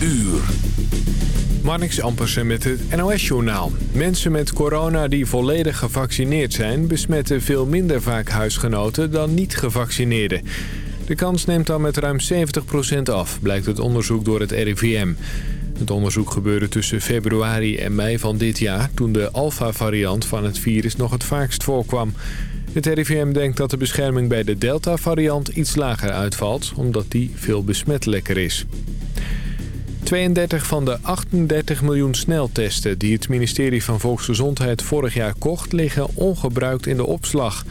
uur. Marnix Ampersen met het NOS-journaal. Mensen met corona die volledig gevaccineerd zijn... besmetten veel minder vaak huisgenoten dan niet-gevaccineerden. De kans neemt dan met ruim 70% af, blijkt het onderzoek door het RIVM. Het onderzoek gebeurde tussen februari en mei van dit jaar... toen de Alpha-variant van het virus nog het vaakst voorkwam. Het RIVM denkt dat de bescherming bij de Delta-variant iets lager uitvalt... omdat die veel besmettelijker is. 32 van de 38 miljoen sneltesten die het ministerie van Volksgezondheid vorig jaar kocht... liggen ongebruikt in de opslag.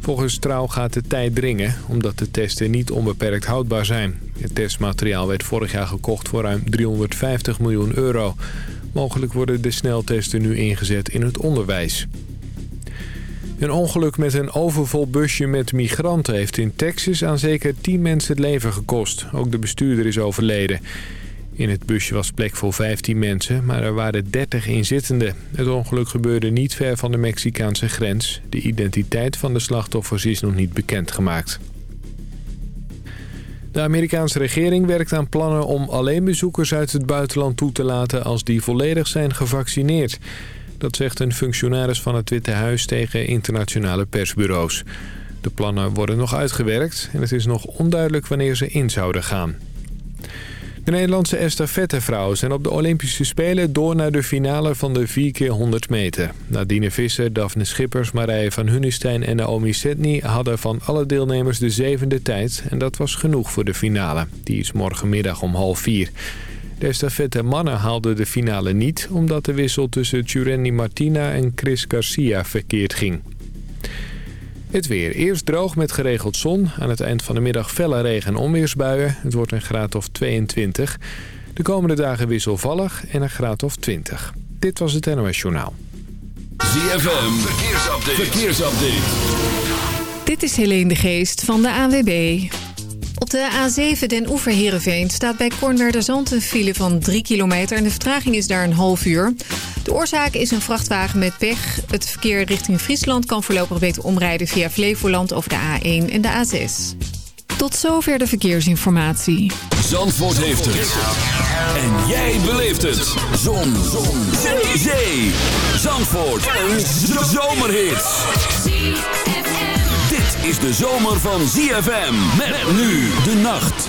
Volgens Trouw gaat de tijd dringen, omdat de testen niet onbeperkt houdbaar zijn. Het testmateriaal werd vorig jaar gekocht voor ruim 350 miljoen euro. Mogelijk worden de sneltesten nu ingezet in het onderwijs. Een ongeluk met een overvol busje met migranten heeft in Texas aan zeker 10 mensen het leven gekost. Ook de bestuurder is overleden. In het busje was plek voor 15 mensen, maar er waren 30 inzittenden. Het ongeluk gebeurde niet ver van de Mexicaanse grens. De identiteit van de slachtoffers is nog niet bekendgemaakt. De Amerikaanse regering werkt aan plannen om alleen bezoekers uit het buitenland toe te laten als die volledig zijn gevaccineerd. Dat zegt een functionaris van het Witte Huis tegen internationale persbureaus. De plannen worden nog uitgewerkt en het is nog onduidelijk wanneer ze in zouden gaan. De Nederlandse estafettevrouwen zijn op de Olympische Spelen door naar de finale van de 4x100 meter. Nadine Visser, Daphne Schippers, Marije van Hunestein en Naomi Setny hadden van alle deelnemers de zevende tijd. En dat was genoeg voor de finale. Die is morgenmiddag om half vier. De estafette mannen haalden de finale niet... omdat de wissel tussen Tjurenni Martina en Chris Garcia verkeerd ging. Het weer. Eerst droog met geregeld zon. Aan het eind van de middag felle regen en onweersbuien. Het wordt een graad of 22. De komende dagen wisselvallig en een graad of 20. Dit was het NOS Journaal. ZFM. Verkeersupdate. Verkeersupdate. Dit is Helene de Geest van de ANWB. Op de A7 Den Oever Heerenveen staat bij Zand een file van 3 kilometer... en de vertraging is daar een half uur. De oorzaak is een vrachtwagen met pech. Het verkeer richting Friesland kan voorlopig beter omrijden via Flevoland over de A1 en de A6. Tot zover de verkeersinformatie. Zandvoort heeft het. En jij beleeft het. Zon. Zon. Zee. Zee. Zandvoort. Een zomerhit. Dit is de zomer van ZFM. Met nu de nacht.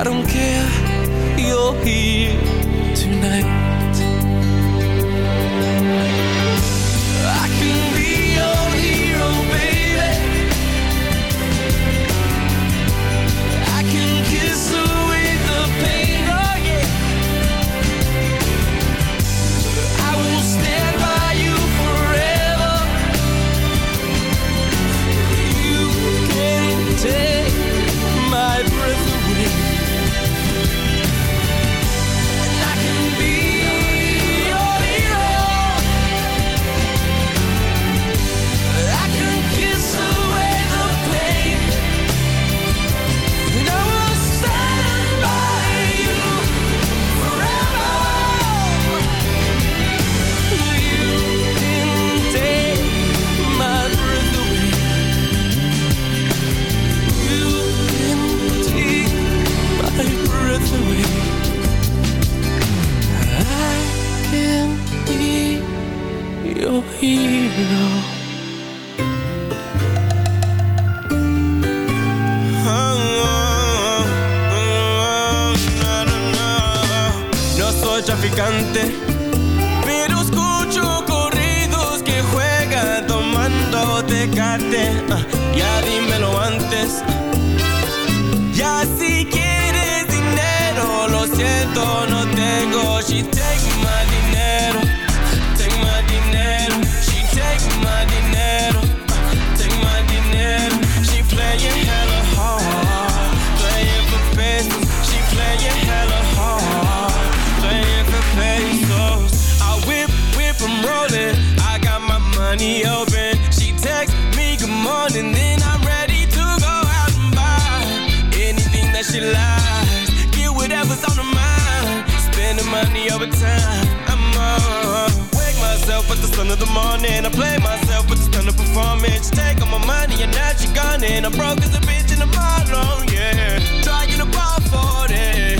I don't care, you're here tonight. money open. She texts me good morning, then I'm ready to go out and buy anything that she likes. Get whatever's on her mind. Spend the money over time. I'm on. Wake myself with the sun of the morning. I play myself with the stun of performance. Take all my money and now she gone and I'm broke as a bitch in the bottom, oh, yeah. Trying to buy for it.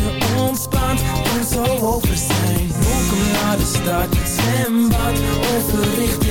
ontspant, kan zo over zijn. Welkom naar de stad, zwembad Overrichting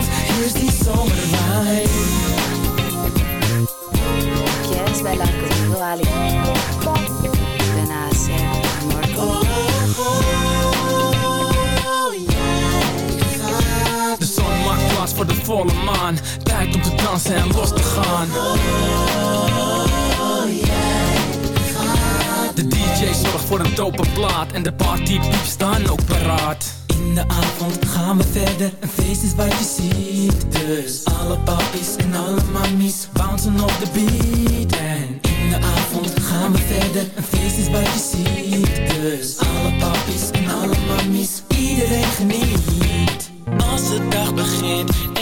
Tijd om te dansen en los te gaan. De DJ zorgt voor een dope plaat En de partypieps staan ook paraat. In de avond gaan we verder, een feest is wat je ziet. Dus alle papies en alle mammies bouncen op de beat. En in de avond gaan we verder, een feest is wat je ziet. Dus alle papies en alle mammies, iedereen geniet. Als de dag begint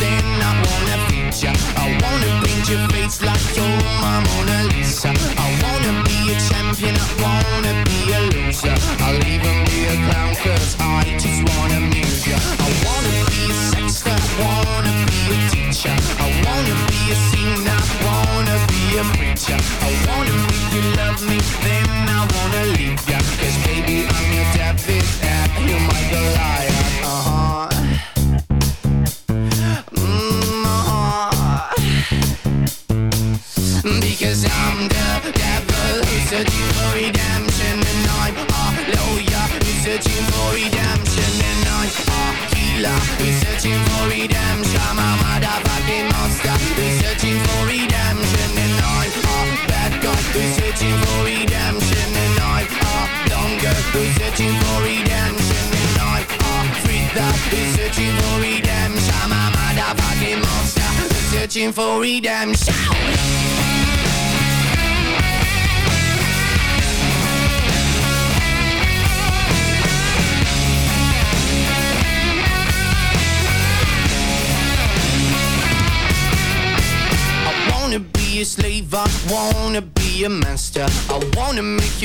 then I wanna ya. I wanna paint your face like you're my Mona Lisa. I wanna be a champion, I wanna be a loser.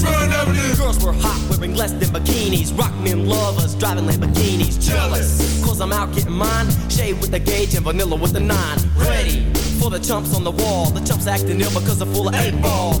Beachfront Avenue. Girls were hot, wearing less than bikinis. Rock men lovers, driving Lamborghinis. Jealous, cause I'm out getting mine. Shade with the gauge and vanilla with the nine. Ready for the chumps on the wall. The chumps acting ill because they're full of eight ball.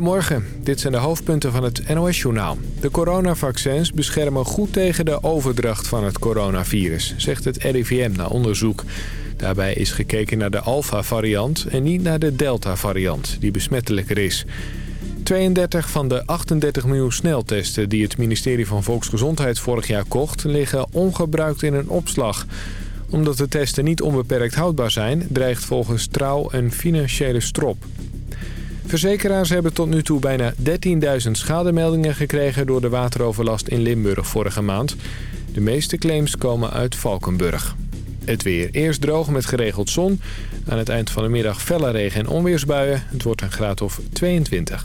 Goedemorgen, dit zijn de hoofdpunten van het NOS-journaal. De coronavaccins beschermen goed tegen de overdracht van het coronavirus, zegt het RIVM na onderzoek. Daarbij is gekeken naar de Alpha-variant en niet naar de Delta-variant, die besmettelijker is. 32 van de 38 miljoen sneltesten die het ministerie van Volksgezondheid vorig jaar kocht... liggen ongebruikt in een opslag. Omdat de testen niet onbeperkt houdbaar zijn, dreigt volgens Trouw een financiële strop. Verzekeraars hebben tot nu toe bijna 13.000 schademeldingen gekregen door de wateroverlast in Limburg vorige maand. De meeste claims komen uit Valkenburg. Het weer eerst droog met geregeld zon. Aan het eind van de middag felle regen en onweersbuien. Het wordt een graad of 22.